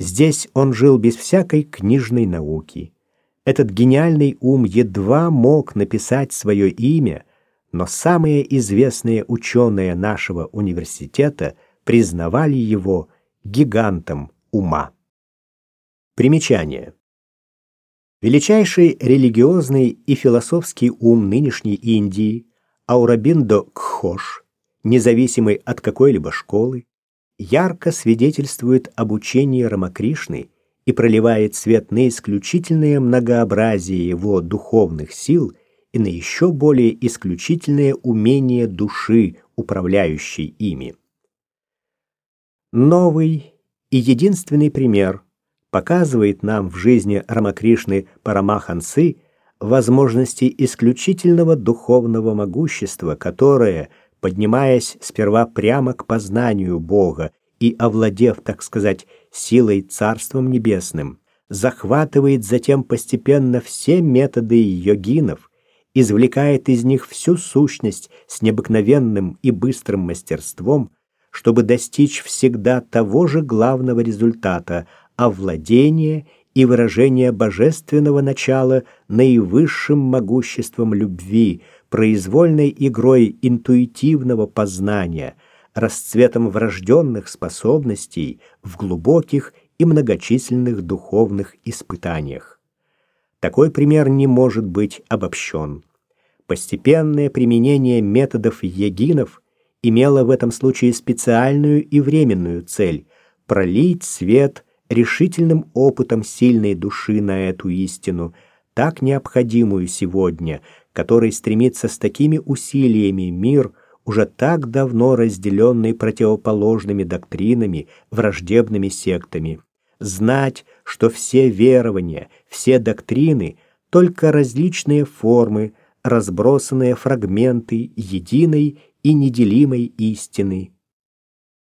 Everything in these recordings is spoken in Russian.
Здесь он жил без всякой книжной науки. Этот гениальный ум едва мог написать свое имя, но самые известные ученые нашего университета признавали его гигантом ума. Примечание. Величайший религиозный и философский ум нынешней Индии, Аурабиндо Кхош, независимый от какой-либо школы, ярко свидетельствует об учении Рамакришны и проливает свет на исключительное многообразие его духовных сил и на еще более исключительное умение души, управляющей ими. Новый и единственный пример показывает нам в жизни Рамакришны Парамахансы возможности исключительного духовного могущества, которое, поднимаясь сперва прямо к познанию Бога и овладев, так сказать, силой Царством Небесным, захватывает затем постепенно все методы йогинов, извлекает из них всю сущность с необыкновенным и быстрым мастерством, чтобы достичь всегда того же главного результата – овладения и выражения божественного начала наивысшим могуществом любви, произвольной игрой интуитивного познания, расцветом врожденных способностей в глубоких и многочисленных духовных испытаниях. Такой пример не может быть обобщен. Постепенное применение методов егинов имело в этом случае специальную и временную цель – пролить свет решительным опытом сильной души на эту истину, так необходимую сегодня, которой стремится с такими усилиями мир, уже так давно разделенный противоположными доктринами, враждебными сектами. Знать, что все верования, все доктрины — только различные формы, разбросанные фрагменты единой и неделимой истины.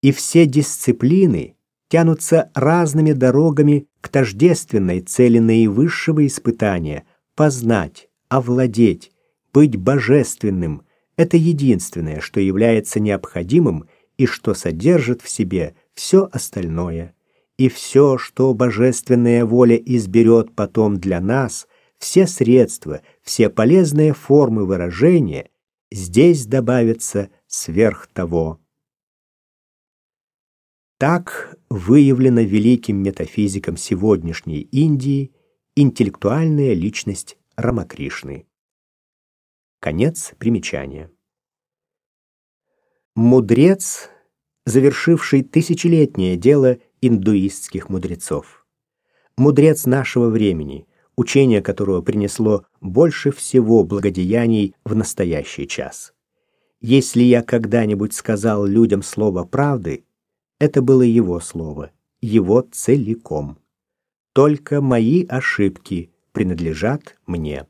И все дисциплины тянутся разными дорогами к тождественной цели наивысшего испытания — познать, овладеть, быть божественным — это единственное, что является необходимым и что содержит в себе все остальное. И все, что божественная воля изберет потом для нас, все средства, все полезные формы выражения, здесь добавятся сверх того. Так выявлена великим метафизиком сегодняшней Индии интеллектуальная личность Рамакришны. Конец примечания. Мудрец, завершивший тысячелетнее дело индуистских мудрецов. Мудрец нашего времени, учение которого принесло больше всего благодеяний в настоящий час. Если я когда-нибудь сказал людям слово правды, это было его слово, его целиком. Только мои ошибки принадлежат мне.